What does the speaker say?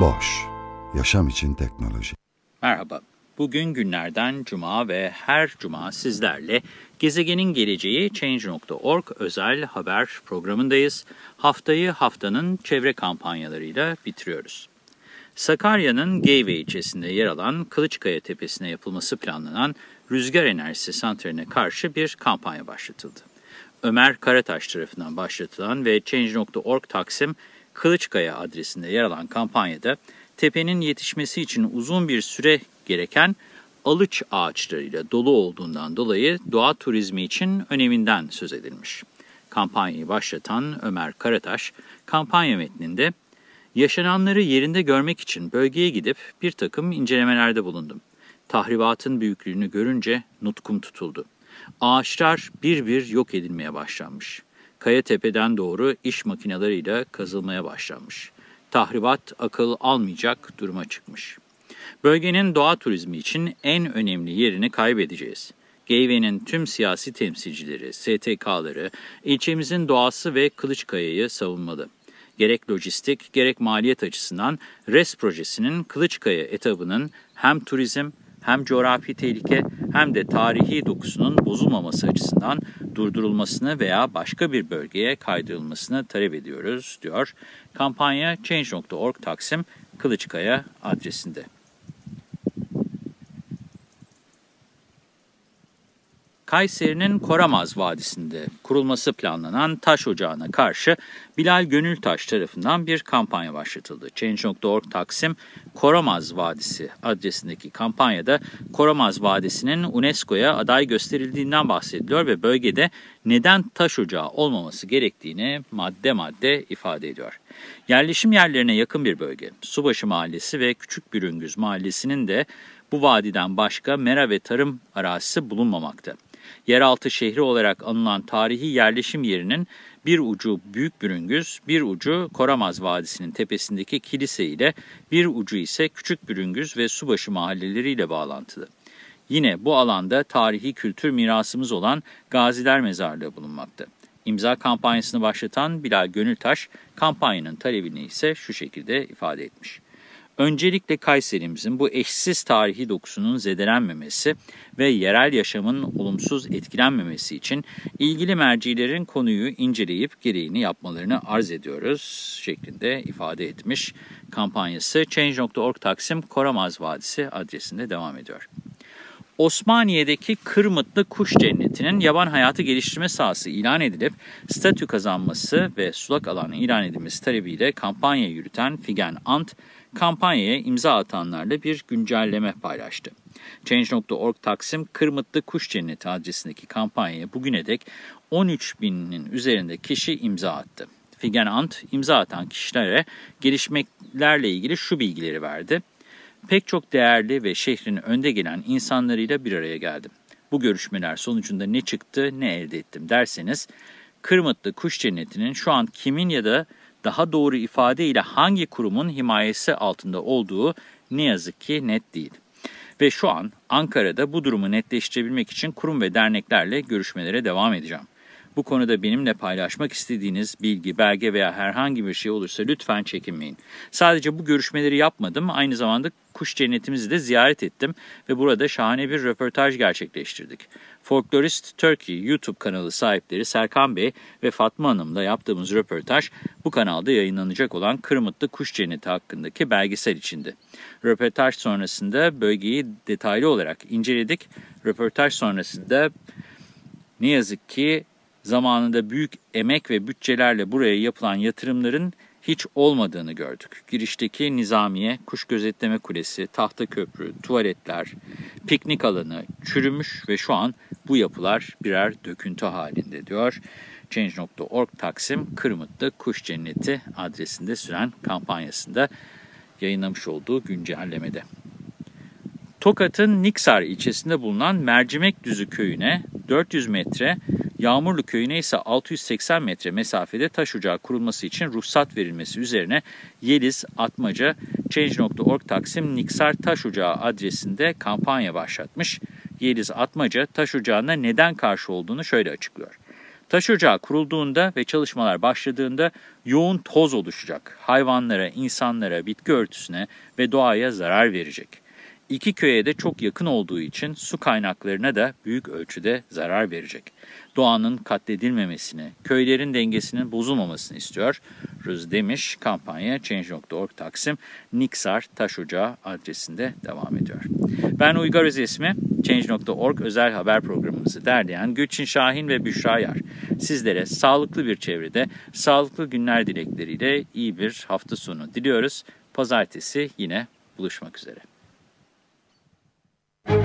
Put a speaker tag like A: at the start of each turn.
A: Boş, yaşam için teknoloji.
B: Merhaba, bugün günlerden cuma ve her cuma sizlerle Gezegenin Geleceği Change.org özel haber programındayız. Haftayı haftanın çevre kampanyalarıyla bitiriyoruz. Sakarya'nın Geyve ilçesinde yer alan Kılıçkaya Tepesi'ne yapılması planlanan rüzgar enerjisi santraline karşı bir kampanya başlatıldı. Ömer Karataş tarafından başlatılan ve Change.org Taksim Kılıçkaya adresinde yer alan kampanyada tepenin yetişmesi için uzun bir süre gereken alıç ağaçlarıyla dolu olduğundan dolayı doğa turizmi için öneminden söz edilmiş. Kampanyayı başlatan Ömer Karataş, kampanya metninde Yaşananları yerinde görmek için bölgeye gidip bir takım incelemelerde bulundum. Tahribatın büyüklüğünü görünce nutkum tutuldu. Ağaçlar bir bir yok edilmeye başlanmış. Kaya tepeden doğru iş makinalarıyla kazılmaya başlanmış. Tahribat akıl almayacak duruma çıkmış. Bölgenin doğa turizmi için en önemli yerini kaybedeceğiz. Geyve'nin tüm siyasi temsilcileri, STK'ları, ilçemizin doğası ve Kılıçkaya'yı savunmalı gerek lojistik gerek maliyet açısından RES projesinin Kılıçkaya etabının hem turizm hem coğrafi tehlike hem de tarihi dokusunun bozulmaması açısından durdurulmasını veya başka bir bölgeye kaydırılmasını talep ediyoruz, diyor. Kampanya Change.org Taksim Kılıçkaya adresinde. Kayseri'nin Koramaz Vadisi'nde kurulması planlanan taş ocağına karşı Bilal Gönültaş tarafından bir kampanya başlatıldı. Change.org Taksim Koramaz Vadisi adresindeki kampanyada Koramaz Vadisi'nin UNESCO'ya aday gösterildiğinden bahsediliyor ve bölgede neden taş ocağı olmaması gerektiğini madde madde ifade ediyor. Yerleşim yerlerine yakın bir bölge, Subaşı Mahallesi ve Küçük Bürüngüz Mahallesi'nin de bu vadiden başka mera ve tarım arazisi bulunmamakta yeraltı şehri olarak anılan tarihi yerleşim yerinin bir ucu Büyük Bürüngüz, bir ucu Koramaz Vadisi'nin tepesindeki kilise ile bir ucu ise Küçük Bürüngüz ve Subaşı mahalleleriyle bağlantılı. Yine bu alanda tarihi kültür mirasımız olan Gaziler Mezarlığı bulunmakta. İmza kampanyasını başlatan Bilal Gönültaş, kampanyanın talebini ise şu şekilde ifade etmiş. Öncelikle Kayserimizin bu eşsiz tarihi dokusunun zedelenmemesi ve yerel yaşamın olumsuz etkilenmemesi için ilgili mercilerin konuyu inceleyip gereğini yapmalarını arz ediyoruz şeklinde ifade etmiş. Kampanyası Change.org Taksim Koramaz Vadisi adresinde devam ediyor. Osmaniye'deki Kırmıtlı Kuş Cenneti'nin yaban hayatı geliştirme sahası ilan edilip statü kazanması ve sulak alanı ilan edilmesi talebiyle kampanya yürüten Figen Ant, kampanyaya imza atanlarla bir güncelleme paylaştı. Change.org Taksim Kırmıtlı Kuş Cenneti adresindeki kampanyaya bugüne dek 13 binin üzerinde kişi imza attı. Figen Ant imza atan kişilere gelişmelerle ilgili şu bilgileri verdi. Pek çok değerli ve şehrin önde gelen insanlarıyla bir araya geldim. Bu görüşmeler sonucunda ne çıktı, ne elde ettim derseniz, Kırmıtlı Kuş Cenneti'nin şu an kimin ya da daha doğru ifadeyle hangi kurumun himayesi altında olduğu ne yazık ki net değil. Ve şu an Ankara'da bu durumu netleştirebilmek için kurum ve derneklerle görüşmelere devam edeceğim. Bu konuda benimle paylaşmak istediğiniz bilgi, belge veya herhangi bir şey olursa lütfen çekinmeyin. Sadece bu görüşmeleri yapmadım, aynı zamanda kuş cennetimizi de ziyaret ettim ve burada şahane bir röportaj gerçekleştirdik. Folklorist Turkey YouTube kanalı sahipleri Serkan Bey ve Fatma Hanım'la yaptığımız röportaj bu kanalda yayınlanacak olan Kırmıtlı Kuş Cenneti hakkındaki belgesel içindi. Röportaj sonrasında bölgeyi detaylı olarak inceledik. Röportaj sonrasında ne yazık ki zamanında büyük emek ve bütçelerle buraya yapılan yatırımların hiç olmadığını gördük. Girişteki nizamiye, kuş gözetleme kulesi, tahta köprü, tuvaletler, piknik alanı çürümüş ve şu an bu yapılar birer döküntü halinde diyor. Change.org Taksim Kırmıtlı Kuş Cenneti adresinde süren kampanyasında yayınlamış olduğu güncellemede. Tokat'ın Niksar ilçesinde bulunan Mercimek Düzü köyüne 400 metre, Yağmurlu köyüne ise 680 metre mesafede taş ocağı kurulması için ruhsat verilmesi üzerine Yeliz Atmaca Change.org Taksim Niksar Taş Ocağı adresinde kampanya başlatmış. Yeliz Atmaca taş ocağına neden karşı olduğunu şöyle açıklıyor. Taş ocağı kurulduğunda ve çalışmalar başladığında yoğun toz oluşacak. Hayvanlara, insanlara, bitki örtüsüne ve doğaya zarar verecek. İki köye de çok yakın olduğu için su kaynaklarına da büyük ölçüde zarar verecek. Doğanın katledilmemesini, köylerin dengesinin bozulmamasını istiyor. Rız demiş kampanya Change.org Taksim Niksar Taş Ocağı adresinde devam ediyor. Ben Uygar Özesmi, Change.org özel haber programımızı derleyen Gülçin Şahin ve Büşra Yar. Sizlere sağlıklı bir çevrede, sağlıklı günler dilekleriyle iyi bir hafta sonu diliyoruz. Pazartesi yine buluşmak üzere.